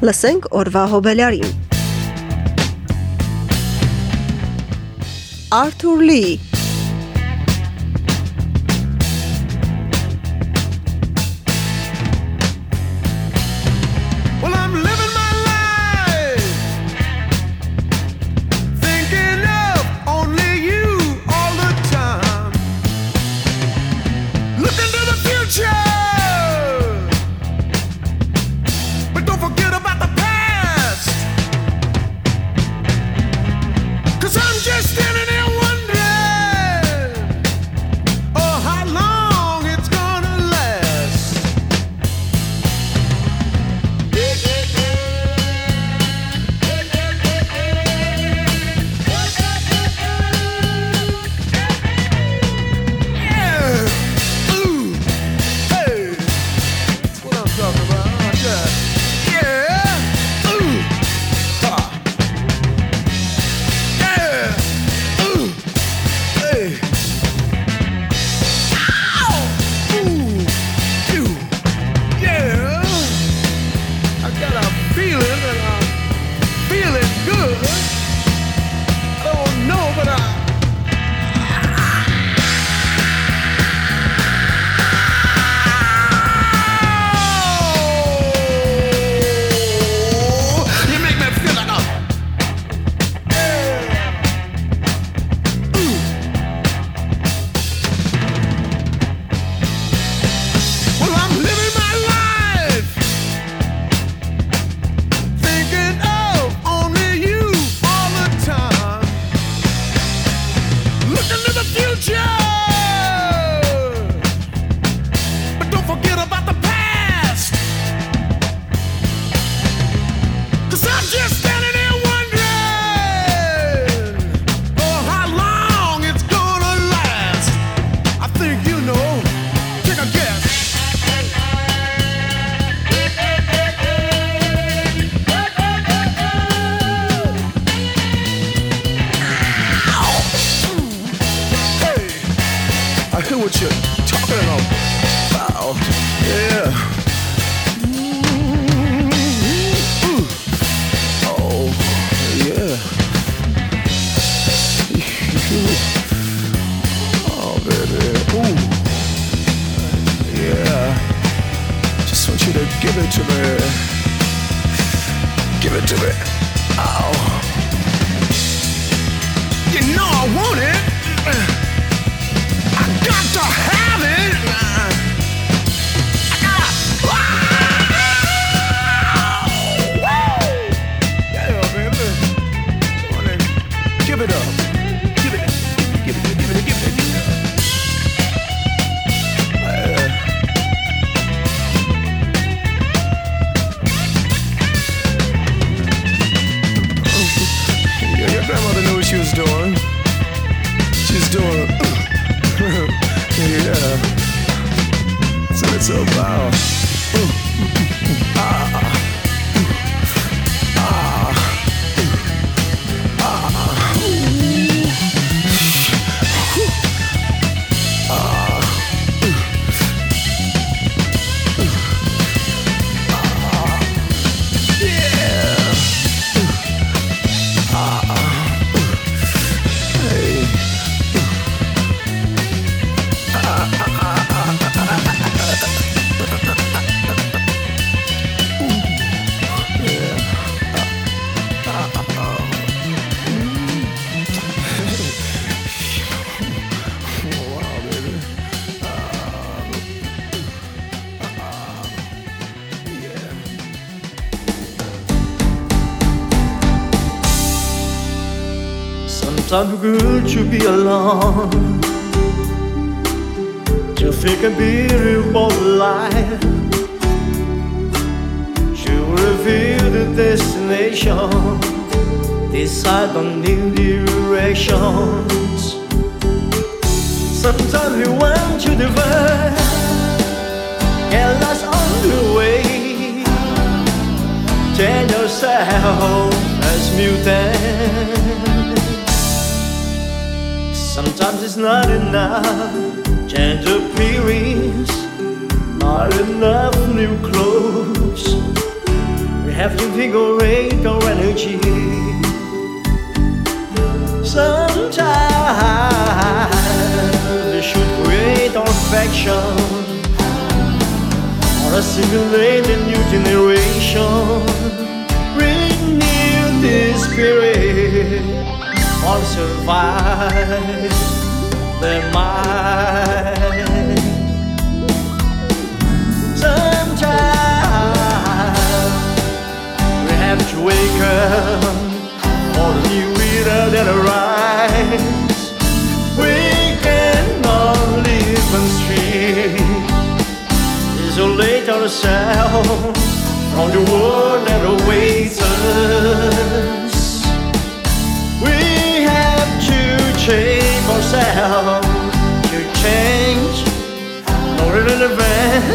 Լսենք օրվա հոբելարին։ Arthur Lee Give it to me. Oh. You know I want it. I got to have it. Sometimes good to be alone To think a beautiful life To reveal the destination. Decide on new directions. Sometimes you want to divide Sometimes it's not enough. Change appearance, not enough new clothes. We have to invigorate our energy. Sometimes we should create our affection or assimilate a new generation. Renew the spirit or survive their mind. Sometimes we have to wake up for the new era that arrives. We cannot live on street, isolate ourselves from the world that awaits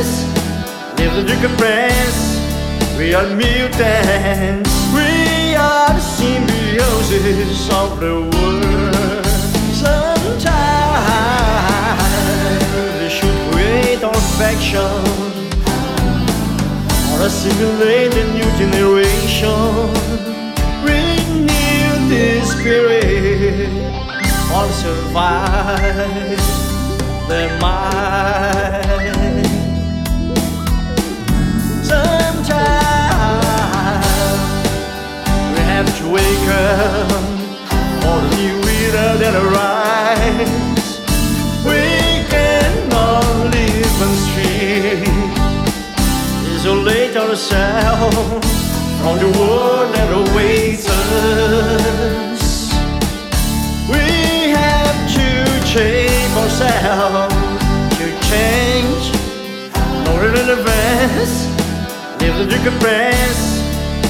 advance, live the Duke press. We are mutants, we are the symbiosis of the world. Sometimes we should create our faction or assimilate a new generation. Renew the spirit or survive their mind. Have to wake up for the new era that arrives. The Duke of Press.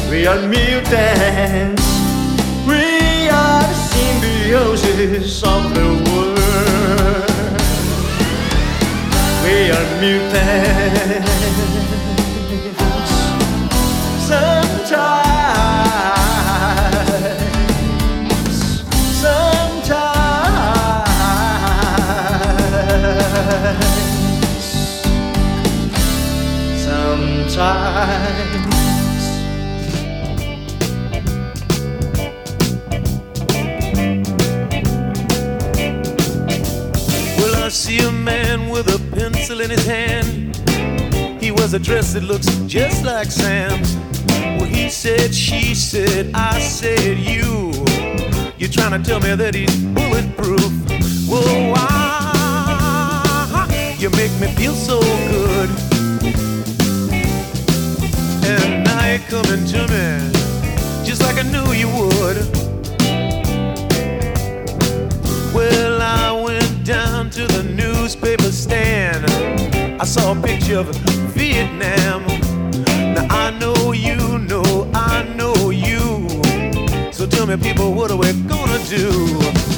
We are mutants. We are the symbiosis of the world. We are mutants. Sometimes, sometimes. see a man with a pencil in his hand. He wears a dress that looks just like Sam's. Well, he said, she said, I said, you. You're trying to tell me that he's bulletproof. Whoa, ah, you make me feel so good. And you're coming to me, just like I knew you would. Well, I went down to the newspaper stand. I saw a picture of Vietnam. Now I know you know, I know you. So tell me, people, what are we gonna do?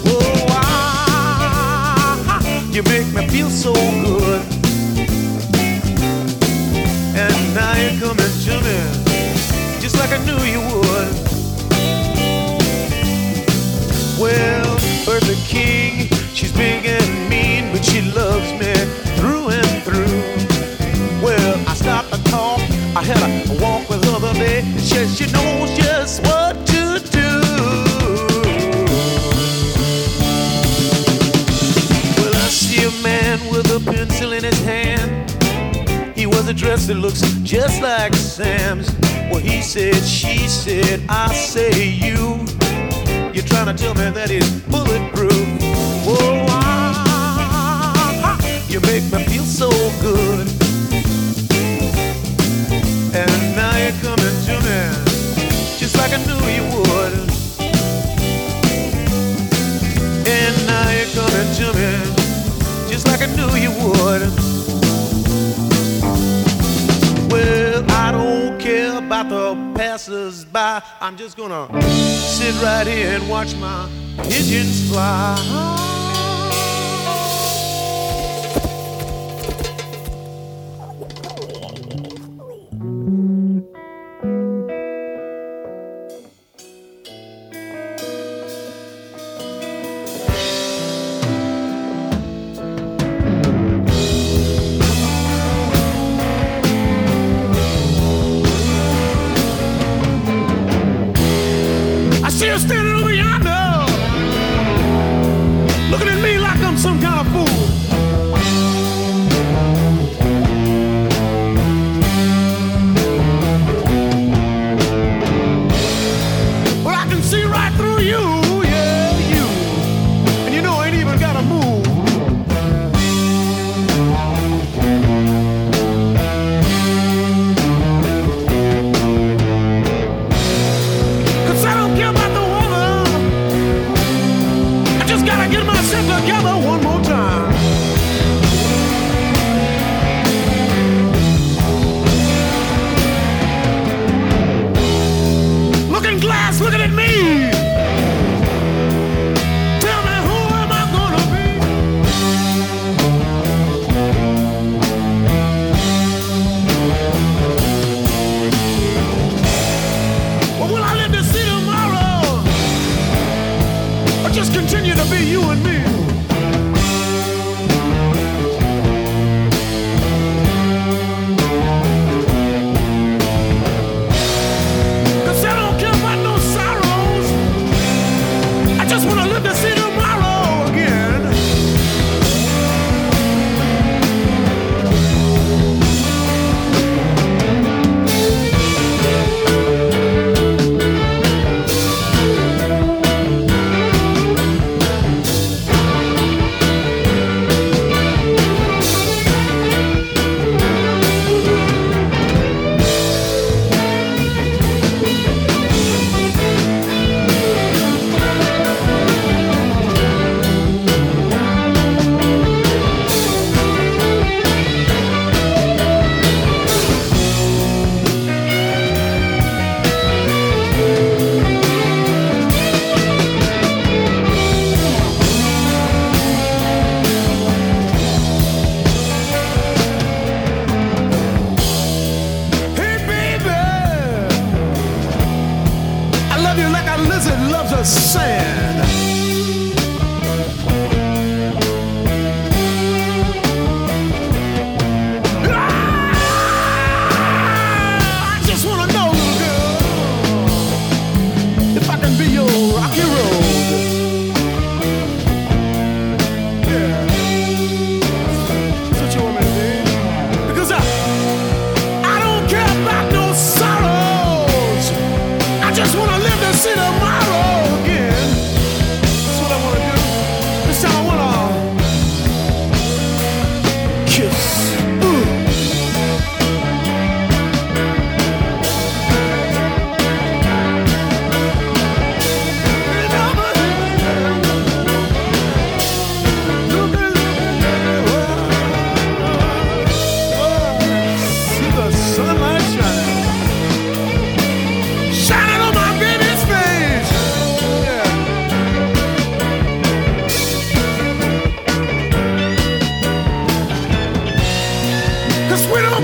Oh, ah, you make me feel so good. Now you're coming to me, just like I knew you would. Well, Bertha King dress that looks just like Sam's. Well, he said, she said, I say you. You're trying to tell me that he's bulletproof. Whoa, ah, you make me feel so good. And now you're coming to me, just like I knew you would. And now you're coming to me, just like I knew you would. About the passers by. I'm just gonna sit right here and watch my pigeons fly.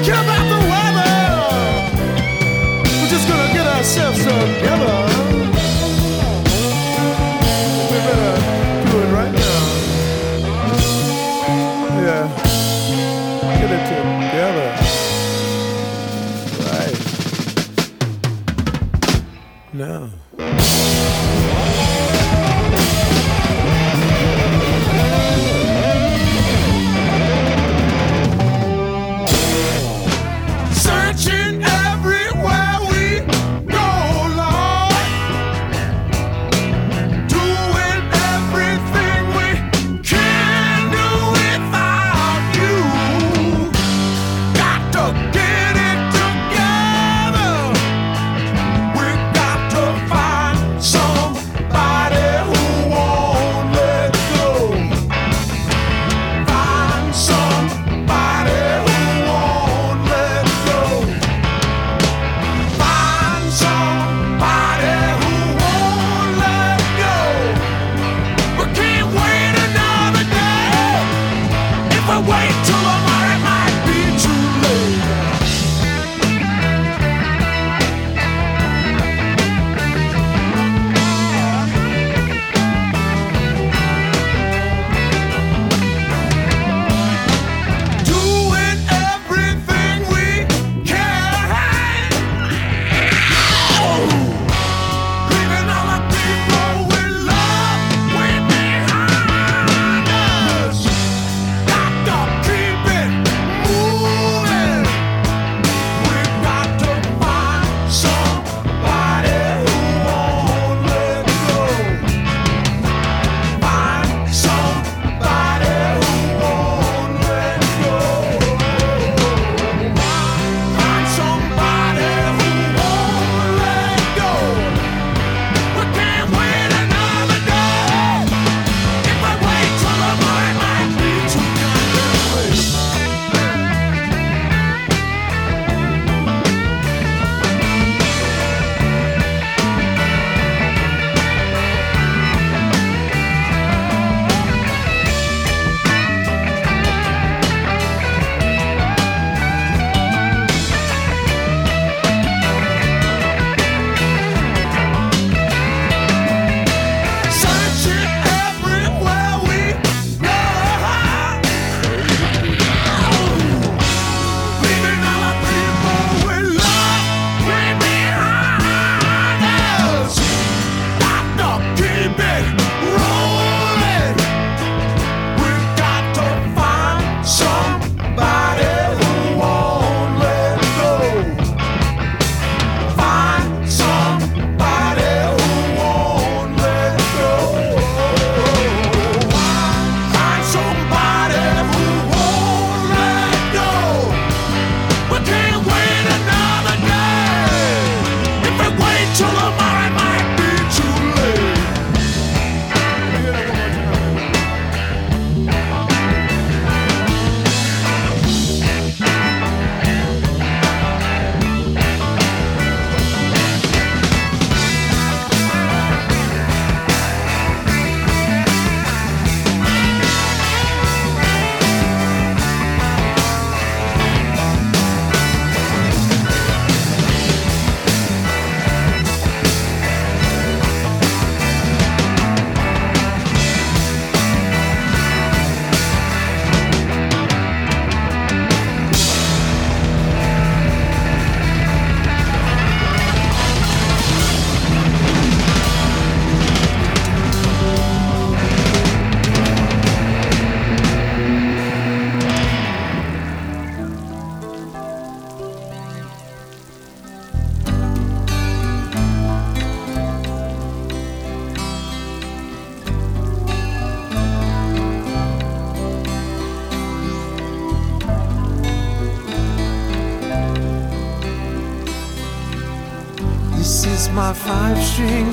care about the weather. We're just gonna get ourselves together.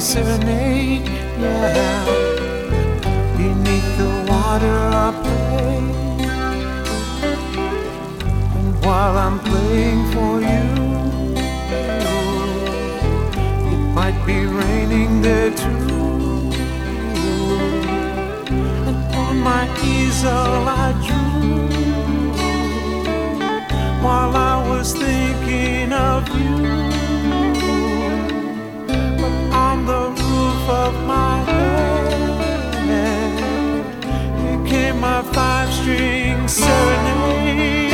Serenade, yeah. Beneath the water I play. And while I'm playing for you, it might be raining there too. And on my easel I drew string serenade.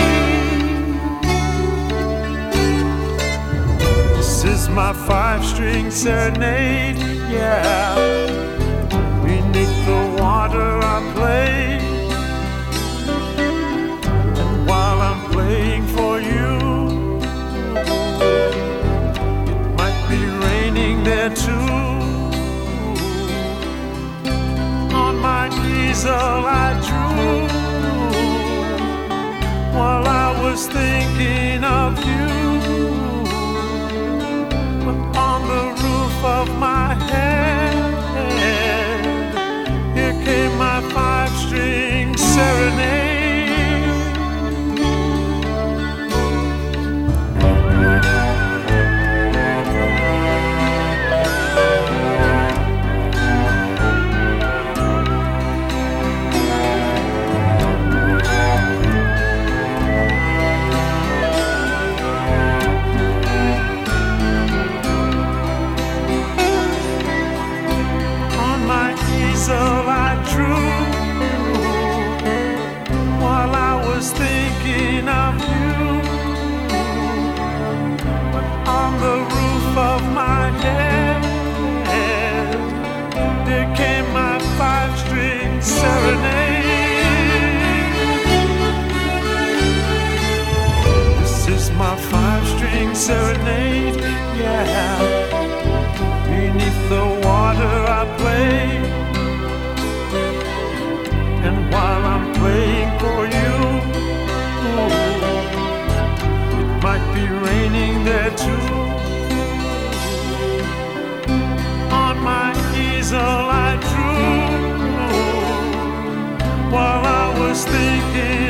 This is my five string serenade, yeah. Beneath the water I play. And while I'm playing for you, it might be raining there too. On my easel I was thinking of you. On the roof of my serenade, yeah. Beneath the water I play. And while I'm playing for you, it might be raining there too. On my easel I drew while I was thinking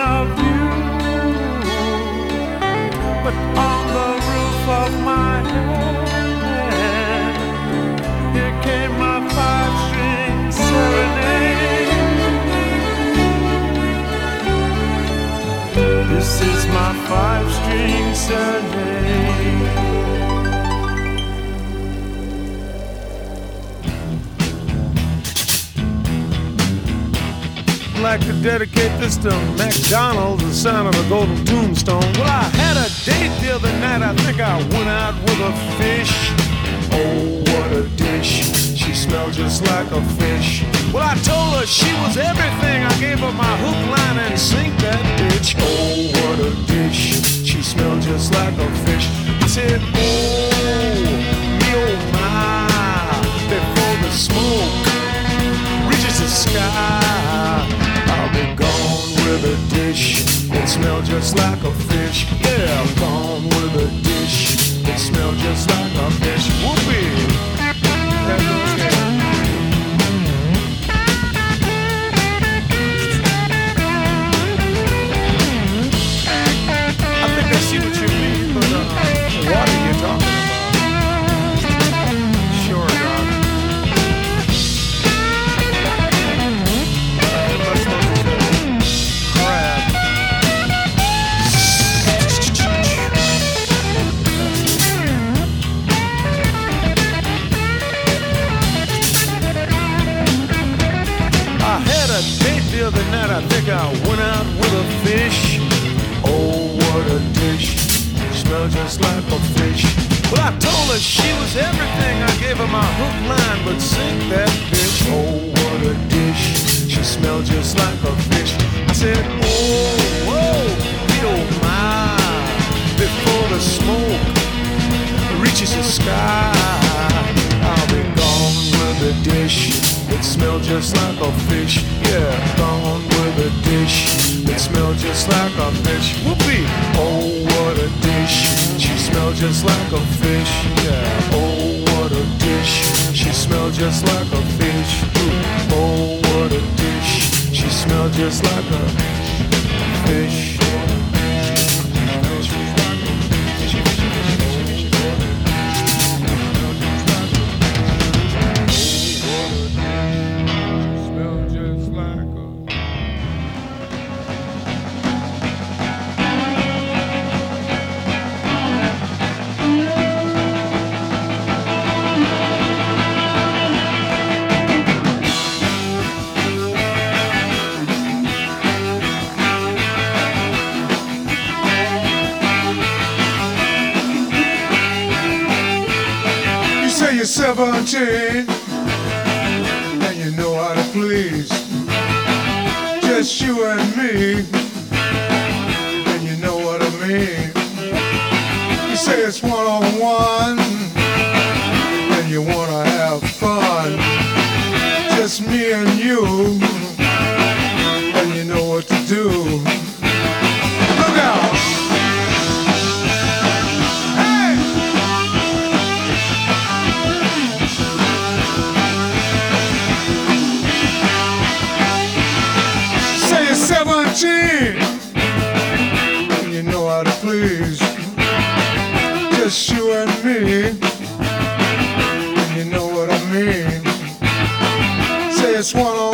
of you. But on the roof of my head, here came my five string serenade. This is my five string serenade. Like to dedicate this to McDonald's, the son of a golden tombstone. Well, I had a date the other night. I think I went out with a fish. Oh, what a dish. She smelled just like a fish. Well, I told her she was everything. I gave her my hook, line, and sink that bitch. Oh, what a dish. She smelled just like a fish. I said, oh, me oh my, before the smoke dish that smell just like a fish. Yeah, smelled just like a fish. I said, oh, whoa, we don't mind. Before the smoke reaches the sky, I'll be gone with a dish that smell just like a fish. Yeah, gone with a dish that smell just like a fish. Whoopee! Oh, what a dish. She smell just like a fish. Yeah. Oh, what a dish. She smell just like a fish. Ooh. Oh, what a dish. Smell just like a 17 and you know how to please. Just you and me, and you know what I mean. You say it's one on one and you wanna have fun. Just me and you, and you Say it's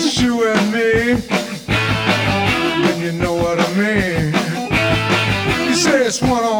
Just you and me, and you know what I mean. You say it's one on